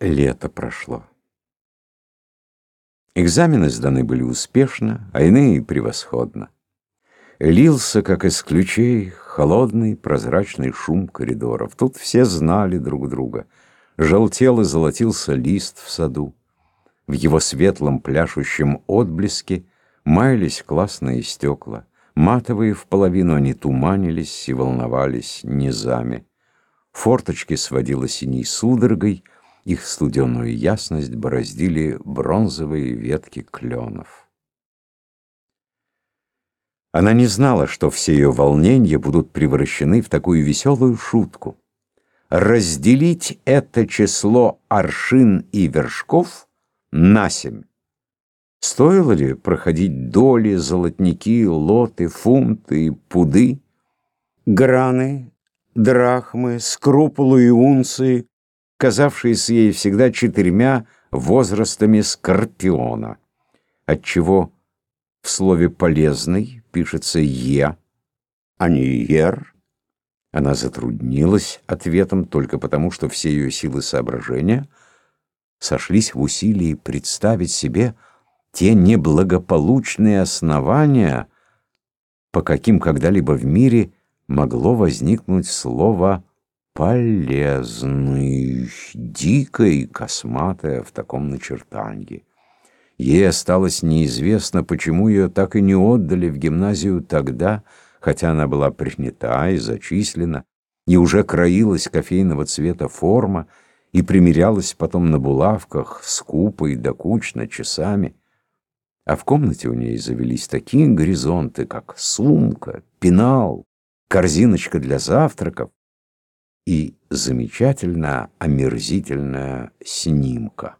Лето прошло. Экзамены сданы были успешно, а иные превосходно. Лился, как из ключей, холодный прозрачный шум коридоров. Тут все знали друг друга. Желтел и золотился лист в саду. В его светлом пляшущем отблеске маялись классные стекла. Матовые в половину они туманились и волновались низами. Форточки сводила синей судорогой — их студеную ясность бороздили бронзовые ветки кленов. Она не знала, что все ее волнения будут превращены в такую веселую шутку. Разделить это число аршин и вершков на семь. Стоило ли проходить доли, золотники, лоты, фунты, пуды, граны, драхмы, скрупулы и унции, казавшиеся ей всегда четырьмя возрастами скорпиона, отчего в слове «полезный» пишется «е», а не «ер». Она затруднилась ответом только потому, что все ее силы соображения сошлись в усилии представить себе те неблагополучные основания, по каким когда-либо в мире могло возникнуть слово полезный, дикая и косматая в таком начертании. Ей осталось неизвестно, почему ее так и не отдали в гимназию тогда, хотя она была принята и зачислена, и уже краилась кофейного цвета форма, и примерялась потом на булавках, скупо и докучно, часами. А в комнате у ней завелись такие горизонты, как сумка, пенал, корзиночка для завтраков, и замечательная омерзительная снимка.